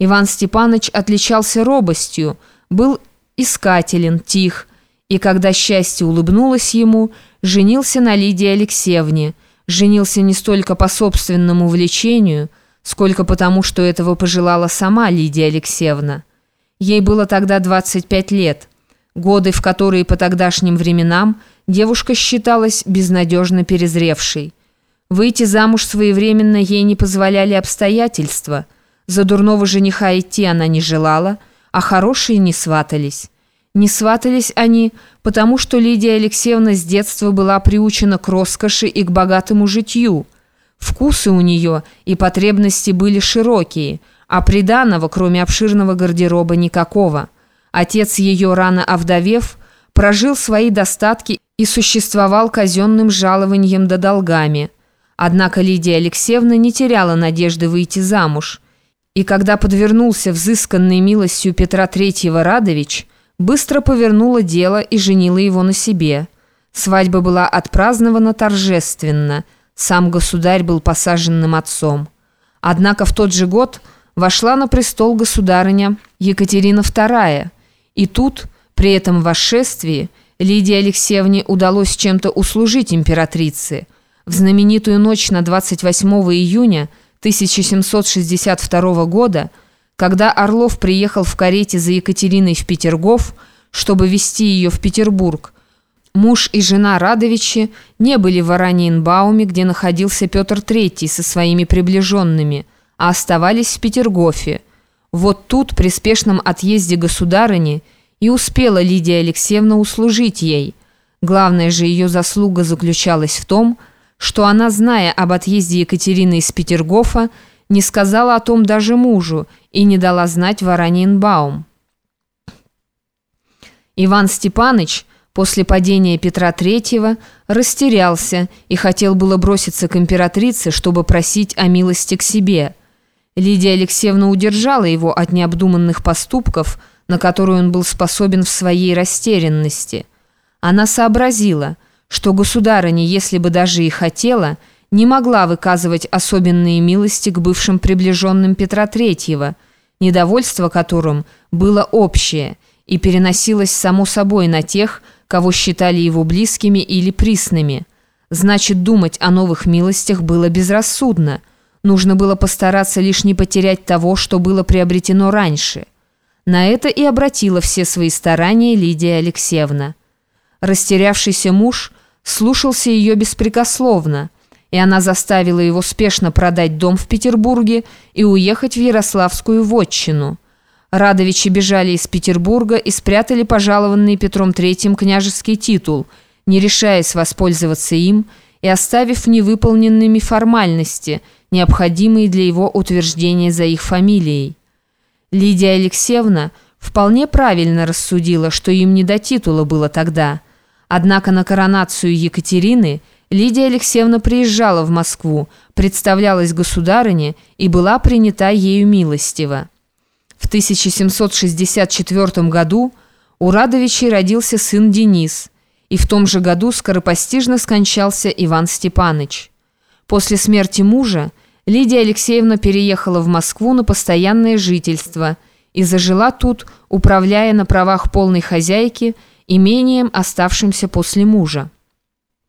Иван Степанович отличался робостью, был искателен, тих, и когда счастье улыбнулось ему, женился на Лидии Алексеевне, женился не столько по собственному влечению, сколько потому, что этого пожелала сама Лидия Алексеевна. Ей было тогда 25 лет, годы, в которые по тогдашним временам девушка считалась безнадежно перезревшей. Выйти замуж своевременно ей не позволяли обстоятельства. За дурного жениха идти она не желала, а хорошие не сватались. Не сватались они, потому что Лидия Алексеевна с детства была приучена к роскоши и к богатому житью. Вкусы у нее и потребности были широкие, а приданого, кроме обширного гардероба, никакого. Отец ее, рано овдовев, прожил свои достатки и существовал казенным жалованием да долгами – Однако Лидия Алексеевна не теряла надежды выйти замуж. И когда подвернулся взысканной милостью Петра Третьего Радович, быстро повернула дело и женила его на себе. Свадьба была отпразднована торжественно. Сам государь был посаженным отцом. Однако в тот же год вошла на престол государыня Екатерина II. И тут, при этом восшествии, Лидии Алексеевне удалось чем-то услужить императрице – в знаменитую ночь на 28 июня 1762 года, когда Орлов приехал в карете за Екатериной в Петергоф, чтобы везти ее в Петербург, муж и жена Радовичи не были в Ораниенбауме, где находился Петр III со своими приближенными, а оставались в Петергофе. Вот тут, при спешном отъезде государыни, и успела Лидия Алексеевна услужить ей. Главная же ее заслуга заключалась в том, что что она, зная об отъезде Екатерины из Петергофа, не сказала о том даже мужу и не дала знать Варанинбаум. Иван Степаныч после падения Петра III растерялся и хотел было броситься к императрице, чтобы просить о милости к себе. Лидия Алексеевна удержала его от необдуманных поступков, на которые он был способен в своей растерянности. Она сообразила – что государыня, если бы даже и хотела, не могла выказывать особенные милости к бывшим приближенным Петра Третьего, недовольство которым было общее и переносилось само собой на тех, кого считали его близкими или присными. Значит, думать о новых милостях было безрассудно. Нужно было постараться лишь не потерять того, что было приобретено раньше. На это и обратила все свои старания Лидия Алексеевна. Растерявшийся муж – слушался ее беспрекословно, и она заставила его спешно продать дом в Петербурге и уехать в Ярославскую вотчину. Радовичи бежали из Петербурга и спрятали пожалованный Петром III княжеский титул, не решаясь воспользоваться им и оставив невыполненными формальности, необходимые для его утверждения за их фамилией. Лидия Алексеевна вполне правильно рассудила, что им не до титула было тогда – Однако на коронацию Екатерины Лидия Алексеевна приезжала в Москву, представлялась государыне и была принята ею милостиво. В 1764 году у Радовичей родился сын Денис, и в том же году скоропостижно скончался Иван Степаныч. После смерти мужа Лидия Алексеевна переехала в Москву на постоянное жительство и зажила тут, управляя на правах полной хозяйки – имением, оставшимся после мужа.